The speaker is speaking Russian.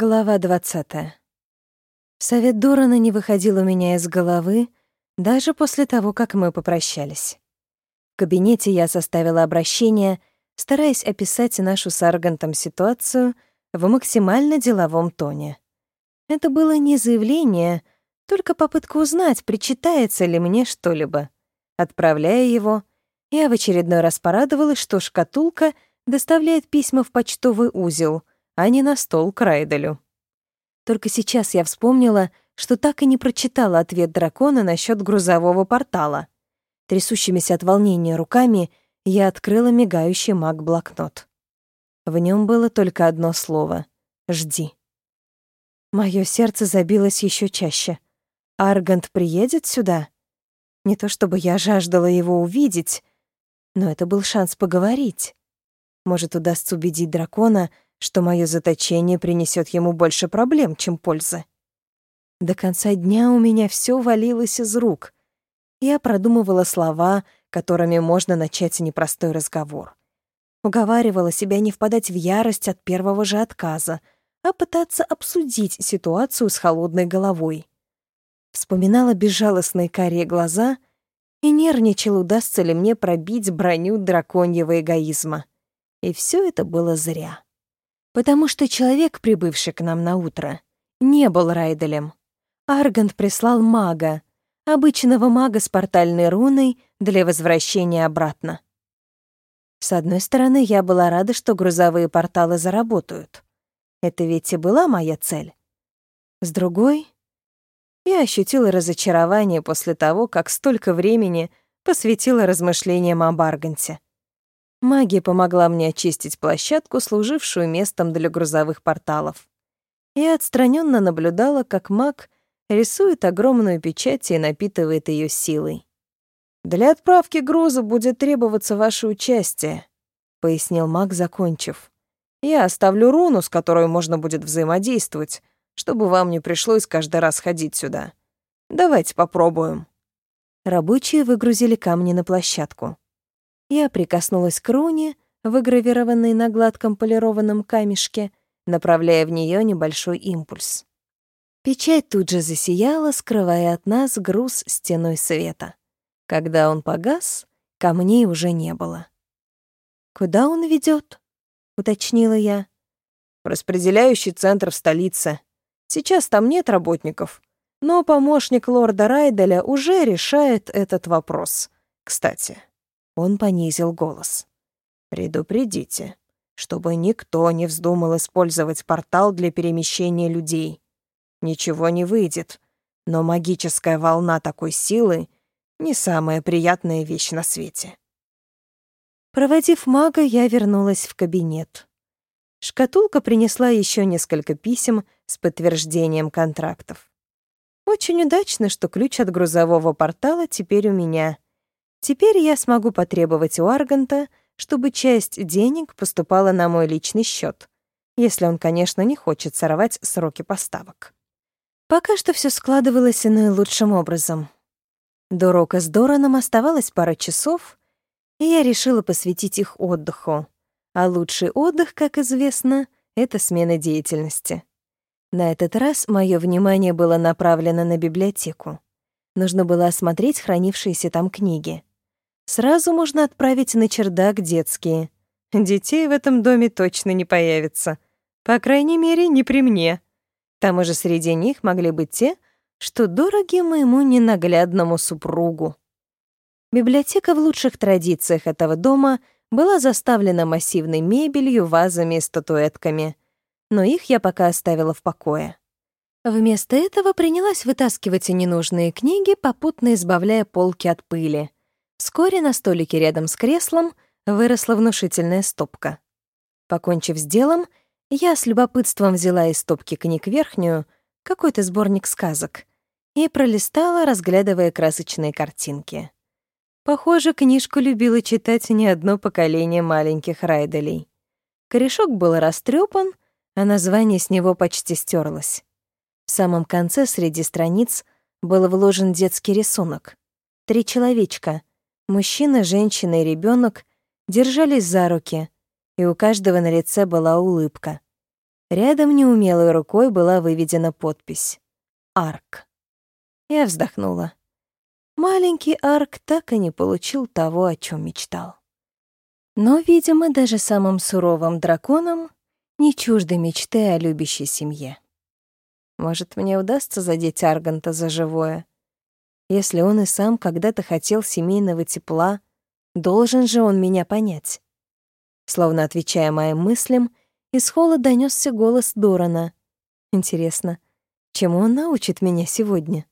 Глава 20. Совет Дорана не выходил у меня из головы даже после того, как мы попрощались. В кабинете я составила обращение, стараясь описать нашу с Аргантом ситуацию в максимально деловом тоне. Это было не заявление, только попытка узнать, причитается ли мне что-либо. Отправляя его, я в очередной раз порадовалась, что шкатулка доставляет письма в почтовый узел — а не на стол к Райделю. Только сейчас я вспомнила, что так и не прочитала ответ дракона насчет грузового портала. Трясущимися от волнения руками я открыла мигающий маг-блокнот. В нем было только одно слово — «Жди». Моё сердце забилось еще чаще. Аргант приедет сюда? Не то чтобы я жаждала его увидеть, но это был шанс поговорить. Может, удастся убедить дракона — что мое заточение принесет ему больше проблем, чем пользы. До конца дня у меня все валилось из рук. Я продумывала слова, которыми можно начать непростой разговор. Уговаривала себя не впадать в ярость от первого же отказа, а пытаться обсудить ситуацию с холодной головой. Вспоминала безжалостные карие глаза и нервничала, удастся ли мне пробить броню драконьего эгоизма. И все это было зря потому что человек, прибывший к нам на утро, не был Райделем. Аргант прислал мага, обычного мага с портальной руной для возвращения обратно. С одной стороны, я была рада, что грузовые порталы заработают. Это ведь и была моя цель. С другой, я ощутила разочарование после того, как столько времени посвятила размышлениям об Арганте. Магия помогла мне очистить площадку, служившую местом для грузовых порталов. Я отстраненно наблюдала, как маг рисует огромную печать и напитывает ее силой. «Для отправки груза будет требоваться ваше участие», — пояснил маг, закончив. «Я оставлю руну, с которой можно будет взаимодействовать, чтобы вам не пришлось каждый раз ходить сюда. Давайте попробуем». Рабочие выгрузили камни на площадку. Я прикоснулась к руне, выгравированной на гладком полированном камешке, направляя в нее небольшой импульс. Печать тут же засияла, скрывая от нас груз стеной света. Когда он погас, камней уже не было. «Куда он ведет? уточнила я. «В распределяющий центр в столице. Сейчас там нет работников, но помощник лорда Райделя уже решает этот вопрос. Кстати, он понизил голос. «Предупредите, чтобы никто не вздумал использовать портал для перемещения людей. Ничего не выйдет, но магическая волна такой силы — не самая приятная вещь на свете». Проводив мага, я вернулась в кабинет. Шкатулка принесла еще несколько писем с подтверждением контрактов. Очень удачно, что ключ от грузового портала теперь у меня — Теперь я смогу потребовать у Арганта, чтобы часть денег поступала на мой личный счет, если он, конечно, не хочет сорвать сроки поставок. Пока что все складывалось наилучшим образом. До урока с Дораном оставалось пара часов, и я решила посвятить их отдыху. А лучший отдых, как известно, — это смена деятельности. На этот раз мое внимание было направлено на библиотеку. Нужно было осмотреть хранившиеся там книги. Сразу можно отправить на чердак детские. Детей в этом доме точно не появится. По крайней мере, не при мне. Там уже среди них могли быть те, что дороги моему ненаглядному супругу. Библиотека в лучших традициях этого дома была заставлена массивной мебелью, вазами и статуэтками, но их я пока оставила в покое. Вместо этого принялась вытаскивать ненужные книги, попутно избавляя полки от пыли — Вскоре на столике рядом с креслом выросла внушительная стопка. Покончив с делом, я с любопытством взяла из стопки книг верхнюю, какой-то сборник сказок, и пролистала, разглядывая красочные картинки. Похоже, книжку любило читать не одно поколение маленьких райделей. Корешок был растрепан, а название с него почти стерлось. В самом конце среди страниц был вложен детский рисунок. Три человечка, Мужчина, женщина и ребенок держались за руки, и у каждого на лице была улыбка. Рядом неумелой рукой была выведена подпись «Арк». Я вздохнула. Маленький Арк так и не получил того, о чем мечтал. Но, видимо, даже самым суровым драконам не чужды мечты о любящей семье. Может, мне удастся задеть Арганта за живое? Если он и сам когда-то хотел семейного тепла, должен же он меня понять. Словно отвечая моим мыслям, из холла донесся голос Дорана. Интересно, чему он научит меня сегодня?